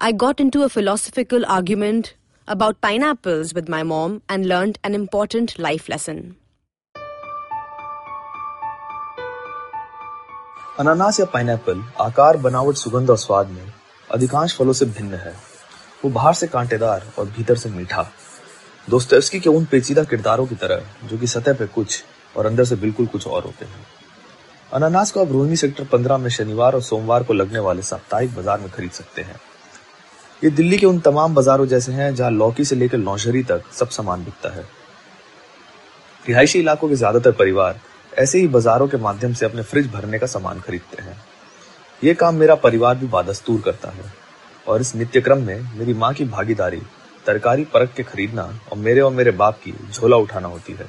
I got into a philosophical argument about pineapples with my mom and learned an important life lesson. अनानास या pineapple आकार, बनावट, सुगंध और स्वाद में अधिकांश फलों से भिन्न है। वो बाहर से कांटेदार और भीतर से मीठा। दोस्तोवस्की के उन पेचीदा किरदारों की तरह, जो कि सतह पे कुछ और अंदर से बिल्कुल कुछ और होते हैं। अनानास को आप रोहिणी सेक्टर 15 में शनिवार और सोमवार को लगने वाले साप्ताहिक बाज़ार में खरीद सकते हैं। ये दिल्ली के उन तमाम बाजारों जैसे हैं जहाँ लौकी से लेकर लौशरी तक सब सामान बिकता है। रिहायशी इलाकों के ज़्यादातर परिवार ऐसे ही बाजारों के माध्यम से अपने फ्रिज भरने का सामान खरीदते हैं। ये काम मेरा परिवार भी बादस्तूर करता है और इस नित्य क्रम में मेरी माँ की भागीदारी, तरकारी परख के खरीदना और मेरे और मेरे बाप की झोला उठाना होती है।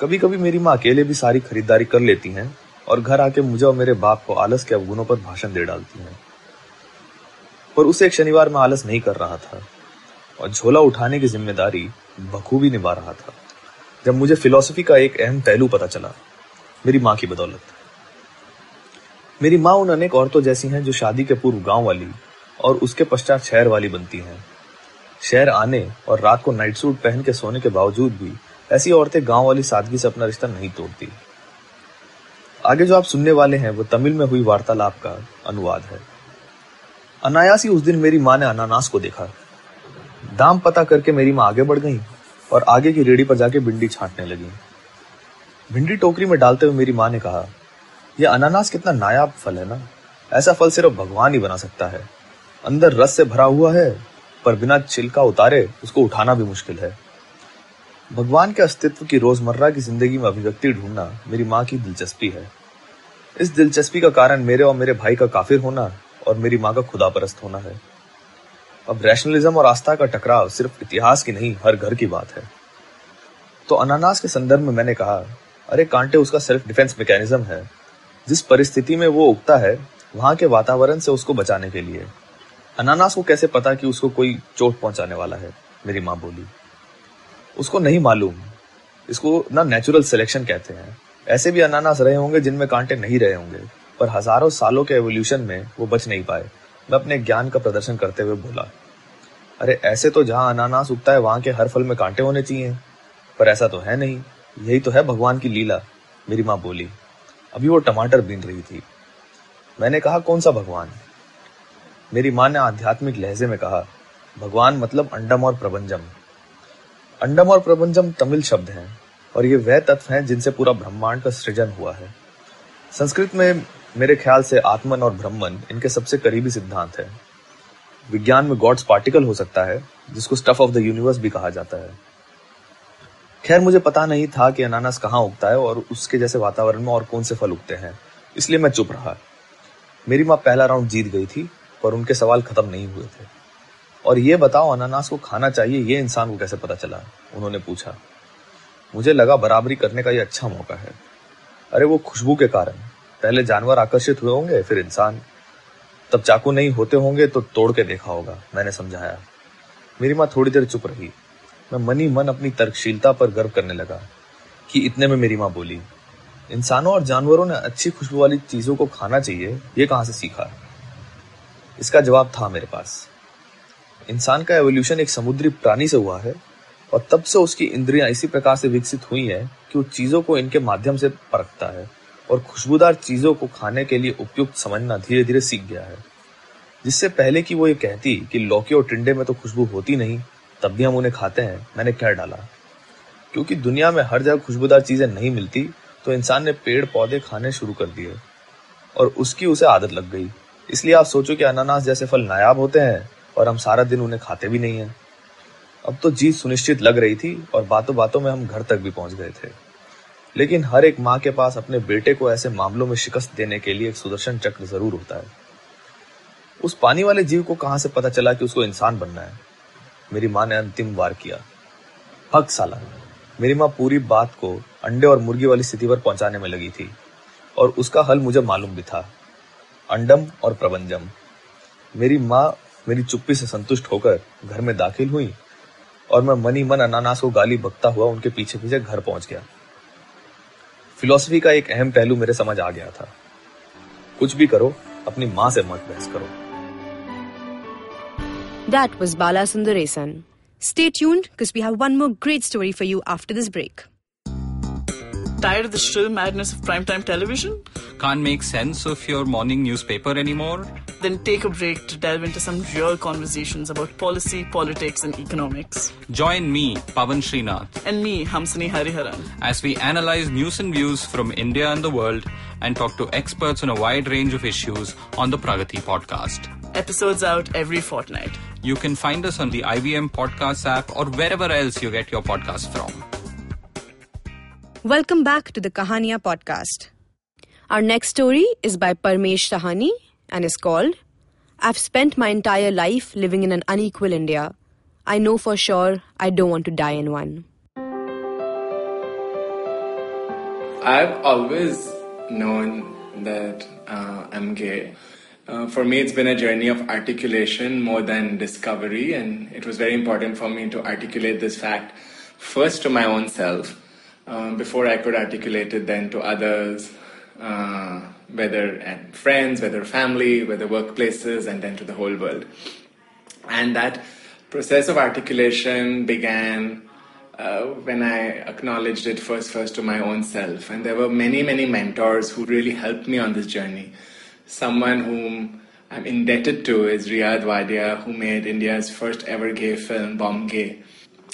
कभी कभी मेरी माँ अकेले भी सारी खरीदारी कर लेती हैं और घर आके मुझे और मेरे बाप को आलस के अवगुणों पर भाषण दे डालती हैं। पर उसे एक शनिवार में आलस नहीं कर रहा था और झोला उठाने की ज़िम्मेदारी बखूबी निभा रहा था। जब मुझे फिलॉसफी का एक अहम पहलू पता चला, मेरी माँ की बदौलत। मेरी माँ उन अनेक औरतों जैसी हैं जो शादी के पूर्व गाँव वाली और उसके पश्चात शहर वाली बनती हैं। शहर आने और रात को नाइट सूट पहन के सोने के बावजूद भी ऐसी औरतें गाँव वाली सादगी से अपना रिश्ता नहीं तोड़ती। आगे जो आप सुनने वाले हैं, वो तमिल में हुई वार्तालाप का अनुवाद है। अनायास ही उस दिन मेरी माँ ने अनानास को देखा। दाम पता करके मेरी माँ आगे बढ़ गई और आगे की रेडी पर जाके भिंडी छांटने लगी। भिंडी टोकरी में डालते हुए मेरी माँ ने कहा, यह अनानास कितना नायाब फल है ना? ऐसा फल सिर्फ़ भगवान ही बना सकता है। अंदर रस से भरा हुआ है, पर बिना छिलका उतारे उसको उठाना भी मुश्किल है। भगवान के अस्तित्व की रोज़मर्रा की ज़िंदगी में अभिव्यक्ति ढूंढना मेरी माँ की दिलचस्पी है। इस दिलचस्पी का कारण मेरे और मेरे भाई का काफिर होना और मेरी माँ का खुदा परस्त होना है। अब रैशनलिज्म और आस्था का टकराव सिर्फ़ इतिहास की नहीं, हर घर की बात है। तो अनानास के संदर्भ में मैंने कहा, अरे कांटे, उसका सेल्फ डिफेंस मैकेनिज्म है। जिस परिस्थिति में वो उगता है, वहाँ के वातावरण से उसको बचाने के लिए। अनानास को कैसे पता कि उसको कोई चोट पहुँचाने वाला है? मेरी माँ बोली। उसको नहीं मालूम। इसको ना नेचुरल सिलेक्शन कहते हैं। ऐसे भी अनानास रहे होंगे जिनमें कांटे नहीं रहे होंगे। पर हज़ारों सालों के एवोल्यूशन में वो बच नहीं पाए। मैं अपने ज्ञान का प्रदर्शन करते हुए बोला, अरे, ऐसे तो जहाँ अनानास उगता है, वहाँ के हर फल में कांटे होने चाहिए। पर ऐसा तो है नहीं। यही तो है भगवान की लीला, मेरी माँ बोली। अभी वो टमाटर बीन रही थी। मैंने कहा, कौन सा भगवान? मेरी माँ ने आध्यात्मिक लहजे में कहा, भगवान मतलब अंडम और प्रबंजम। अंडम और प्रबंजम तमिल शब्द हैं, और ये वह तत्व हैं जिनसे पूरा ब्रह्मांड का सृजन हुआ है। संस्कृत में मेरे ख्याल से आत्मन और ब्रह्मन इनके सबसे करीबी सिद्धांत है। विज्ञान में गॉड्स पार्टिकल हो सकता है, जिसको स्टफ़ ऑफ़ द यूनिवर्स भी कहा जाता है। खैर, मुझे पता नहीं था कि अनानास कहाँ उगता है और उसके जैसे वातावरण में और कौन से फल उगते हैं, इसलिए मैं चुप रहा। मेरी माँ पहला राउंड जीत गई थी, पर उनके सवाल खत्म नहीं हुए थे। और ये बताओ, अनानास को खाना चाहिए, ये इंसान को कैसे पता चला? उन्होंने पूछा। मुझे लगा बराबरी करने का ये अच्छा मौका है। अरे, वो खुशबू के कारण। पहले जानवर आकर्षित हुए होंगे, फिर इंसान। तब चाकू नहीं होते होंगे तो तोड़ के देखा होगा, मैंने समझाया। मेरी माँ थोड़ी देर चुप रही। मैं मनी मन अपनी तर्कशीलता पर गर्व करने लगा कि इतने में मेरी माँ बोली, इंसानों और जानवरों ने अच्छी खुशबू वाली चीज़ों को खाना चाहिए, ये कहाँ से सीखा? इसका जवाब था मेरे पास। इंसान का एवोल्यूशन एक समुद्री प्राणी से हुआ है और तब से उसकी इंद्रियाँ इसी प्रकार से विकसित हुई हैं कि वो चीज़ों को इनके माध्यम से परखता है। और खुशबूदार चीज़ों को खाने के लिए उपयुक्त समझना धीरे धीरे सीख गया है। जिससे पहले कि वो ये कहती कि लौकी और टिंडे में तो खुशबू होती नहीं, तब भी हम उन्हें खाते हैं, मैंने कह डाला? क्योंकि दुनिया में हर जगह खुशबूदार चीज़ें नहीं मिलती तो इंसान ने पेड़ पौधे खाने शुरू कर दिए, और उसकी उसे आदत लग गई। इसलिए आप सोचो कि अनानास जैसे फल नायाब होते हैं, और हम सारा दिन उन्हें खाते भी नहीं हैं। अब तो जीत सुनिश्चित लग रही थी, और बातों बातों में हम घर तक भी पहुँच गए थे। लेकिन हर एक माँ के पास अपने बेटे को ऐसे मामलों में शिकस्त देने के लिए एक सुदर्शन चक्र ज़रूर होता है। उस पानी वाले जीव को कहाँ से पता चला कि उसको इंसान बनना है? मेरी माँ ने अंतिम वार किया। हक साला मेरी माँ पूरी बात को अंडे और मुर्गी वाली स्थिति पर पहुँचाने में लगी थी, और उसका हल मुझे मालूम भी था। अंडम और प्रबंजम। मेरी माँ मेरी चुप्पी से संतुष्ट होकर घर में दाखिल हुई, और मैं मनी मन अनानास को गाली बकता हुआ उनके पीछे पीछे घर पहुँच गया। फिलोसफी का एक अहम पहलू मेरे समझ आ गया था। कुछ भी करो, अपनी माँ से मत बहस करो। दैट वॉज़ बाला सुंदर एसन स्टेट यून we have one more great story for you after this break Tired of the shrill madness of primetime television? Can't make sense of your morning newspaper anymore? Then take a break to delve into some real conversations about policy, politics, and economics. Join me, Pavan Srinath, And me, Hamsini Hariharan. as we analyze news and views from India and the world and talk to experts on a wide range of issues on the Pragati podcast. Episodes out every fortnight. You can find us on the IVM Podcasts app or wherever else you get your podcasts from. Welcome back to the Kahaniya podcast. Our next story is by Parmesh Shahani and is called I've spent my entire life living in an unequal India. I know for sure I don't want to die in one. I've always known that uh, I'm gay. Uh, for me, it's been a journey of articulation more than discovery, and it was very important for me to articulate this fact first to my own self um, before I could articulate it then to others, uh, whether and friends, whether family, whether workplaces, and then to the whole world. And that process of articulation began uh, when I acknowledged it first, first to my own self. And there were many, many mentors who really helped me on this journey. Someone whom I'm indebted to is Riyad Wadia, who made India's first ever gay film, BomGay.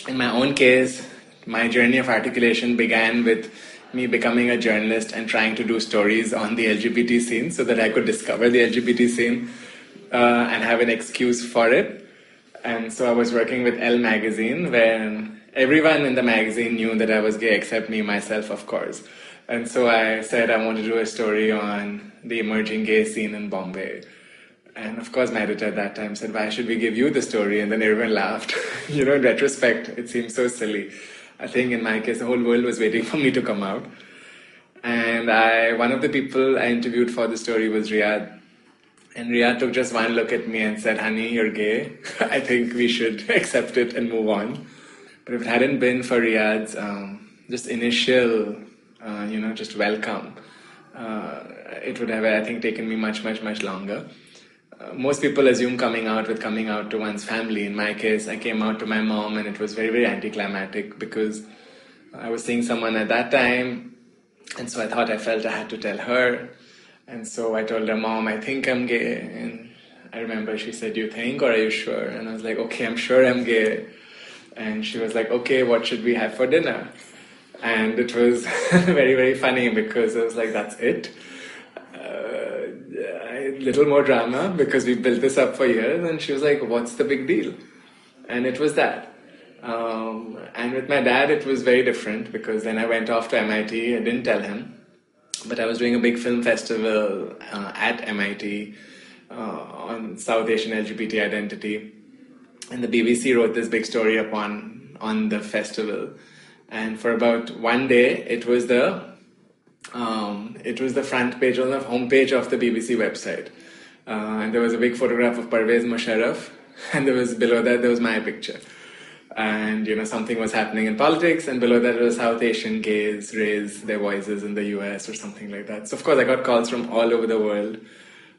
In my own case, my journey of articulation began with me becoming a journalist and trying to do stories on the LGBT scene so that I could discover the LGBT scene uh, and have an excuse for it. And so I was working with Elle magazine when everyone in the magazine knew that I was gay except me, myself, of course. And so I said I want to do a story on the emerging gay scene in Bombay. And of course, my editor at that time said, Why should we give you the story? And then everyone laughed. you know, in retrospect, it seems so silly. I think in my case, the whole world was waiting for me to come out. And I, one of the people I interviewed for the story was Riyad. And Riyad took just one look at me and said, Honey, you're gay. I think we should accept it and move on. But if it hadn't been for Riyad's um, just initial, uh, you know, just welcome, uh, it would have, I think, taken me much, much, much longer. Uh, most people assume coming out with coming out to one's family. In my case, I came out to my mom, and it was very, very anticlimactic because I was seeing someone at that time, and so I thought I felt I had to tell her. And so I told her, Mom, I think I'm gay. And I remember she said, You think, or are you sure? And I was like, Okay, I'm sure I'm gay. And she was like, Okay, what should we have for dinner? And it was very, very funny because I was like, That's it. Little more drama because we built this up for years. And she was like, What's the big deal? And it was that. Um, and with my dad, it was very different because then I went off to MIT. I didn't tell him but I was doing a big film festival uh, at MIT uh, on South Asian LGBT identity, and the BBC wrote this big story upon on the festival. And for about one day, it was the um, it was the front page on the homepage of the BBC website, uh, and there was a big photograph of Pervez Musharraf, and there was below that there was my picture. And you know something was happening in politics and below that was south asian gays raise their voices in the us or something like that. So of course i got calls from all over the world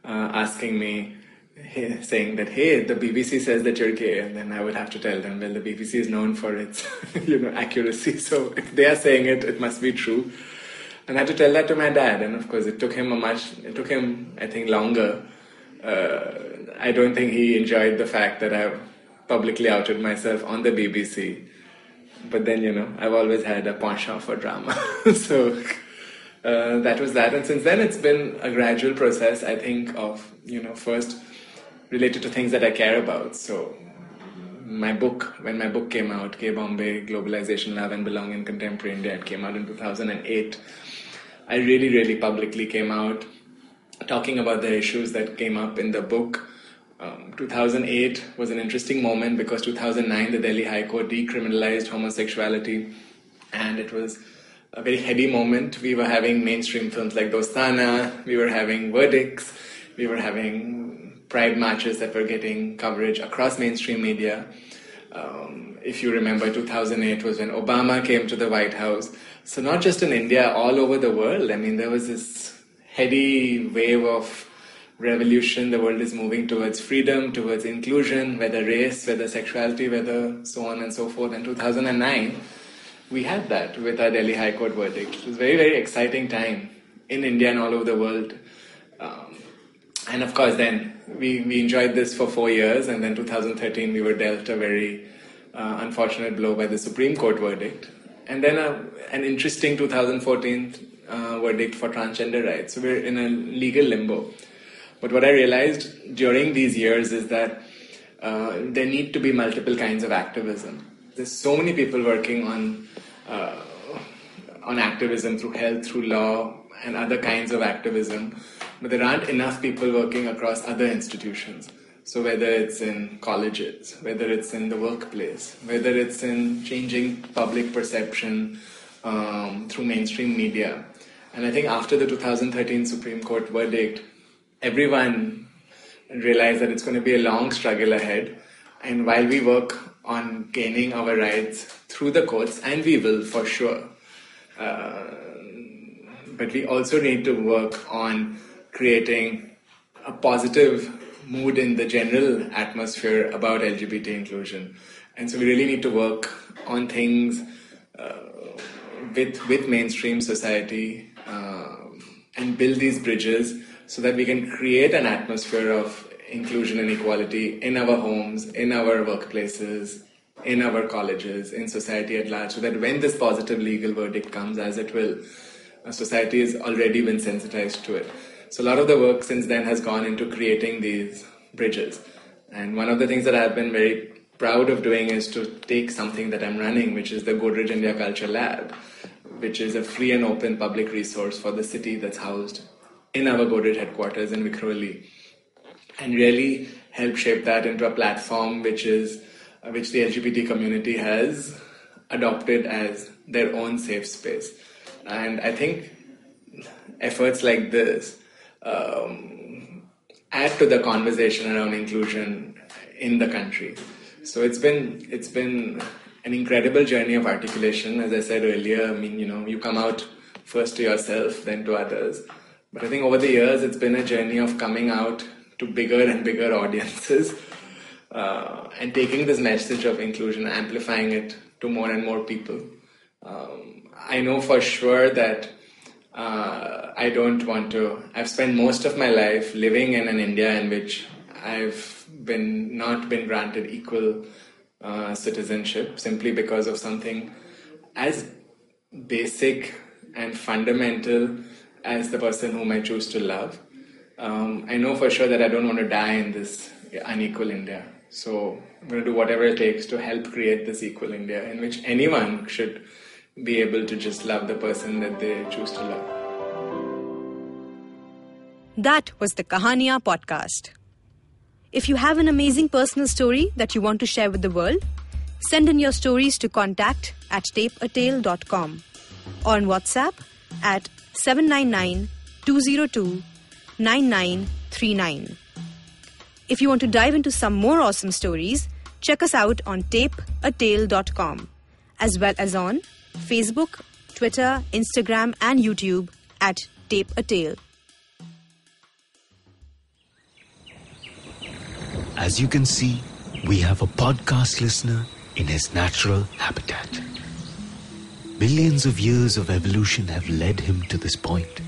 uh, asking me hey, saying that hey the bbc says that you're gay and then i would have to tell them well the bbc is known for its you know accuracy. So if they are saying it it must be true and i had to tell that to my dad and of course it took him a much it took him i think longer uh, i don't think he enjoyed the fact that i've publicly outed myself on the BBC. But then, you know, I've always had a penchant for drama. so uh, that was that. And since then, it's been a gradual process, I think, of, you know, first related to things that I care about. So my book, when my book came out, Gay Bombay, Globalization, Love and Belong in Contemporary India, it came out in 2008. I really, really publicly came out talking about the issues that came up in the book Um, 2008 was an interesting moment because 2009 the Delhi High Court decriminalized homosexuality, and it was a very heady moment. We were having mainstream films like Dostana, we were having verdicts, we were having pride marches that were getting coverage across mainstream media. Um, if you remember, 2008 was when Obama came to the White House. So, not just in India, all over the world. I mean, there was this heady wave of revolution. The world is moving towards freedom, towards inclusion, whether race, whether sexuality, whether so on and so forth. In 2009, we had that with our Delhi High Court verdict. It was a very, very exciting time in India and all over the world. Um, and of course, then we, we enjoyed this for four years, and then 2013 we were dealt a very uh, unfortunate blow by the Supreme Court verdict, and then a, an interesting 2014 uh, verdict for transgender rights. So we're in a legal limbo. But what I realized during these years is that uh, there need to be multiple kinds of activism. There's so many people working on uh, on activism through health, through law, and other kinds of activism, but there aren't enough people working across other institutions. So whether it's in colleges, whether it's in the workplace, whether it's in changing public perception um, through mainstream media, and I think after the 2013 Supreme Court verdict, everyone realized that it's going to be a long struggle ahead. And while we work on gaining our rights through the courts, and we will for sure, uh, but we also need to work on creating a positive mood in the general atmosphere about LGBT inclusion. And so we really need to work on things uh, with, with mainstream society uh, and build these bridges so that we can create an atmosphere of inclusion and equality in our homes, in our workplaces, in our colleges, in society at large, so that when this positive legal verdict comes, as it will, society has already been sensitized to it. So a lot of the work since then has gone into creating these bridges. And one of the things that I've been very proud of doing is to take something that I'm running, which is the Godrej India Culture Lab, which is a free and open public resource for the city that's housed in our Godrej headquarters in Vikhroli and really help shape that into a platform which is uh, which the LGBT community has adopted as their own safe space. And I think efforts like this um, add to the conversation around inclusion in the country. So it's been it's been an incredible journey of articulation. As I said earlier, I mean, you know, you come out first to yourself, then to others. But I think over the years, it's been a journey of coming out to bigger and bigger audiences uh, and taking this message of inclusion, amplifying it to more and more people. Um, I know for sure that uh, I don't want to. I've spent most of my life living in an India in which I've been not been granted equal uh, citizenship simply because of something as basic and fundamental as the person whom I choose to love. Um, I know for sure that I don't want to die in this unequal India. So I'm going to do whatever it takes to help create this equal India in which anyone should be able to just love the person that they choose to love. That was the Kahaniya podcast. If you have an amazing personal story that you want to share with the world, send in your stories to contact at tapeatale.com or on WhatsApp at 799 202 9939. If you want to dive into some more awesome stories, check us out on tapeatale.com as well as on Facebook, Twitter, Instagram, and YouTube at Tape a Tale. As you can see, we have a podcast listener in his natural habitat. Millions of years of evolution have led him to this point.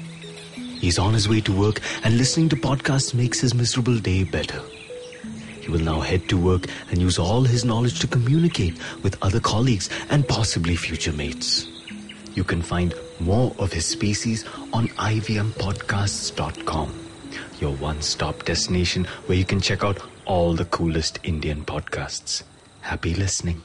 He's on his way to work, and listening to podcasts makes his miserable day better. He will now head to work and use all his knowledge to communicate with other colleagues and possibly future mates. You can find more of his species on ivmpodcasts.com, your one stop destination where you can check out all the coolest Indian podcasts. Happy listening.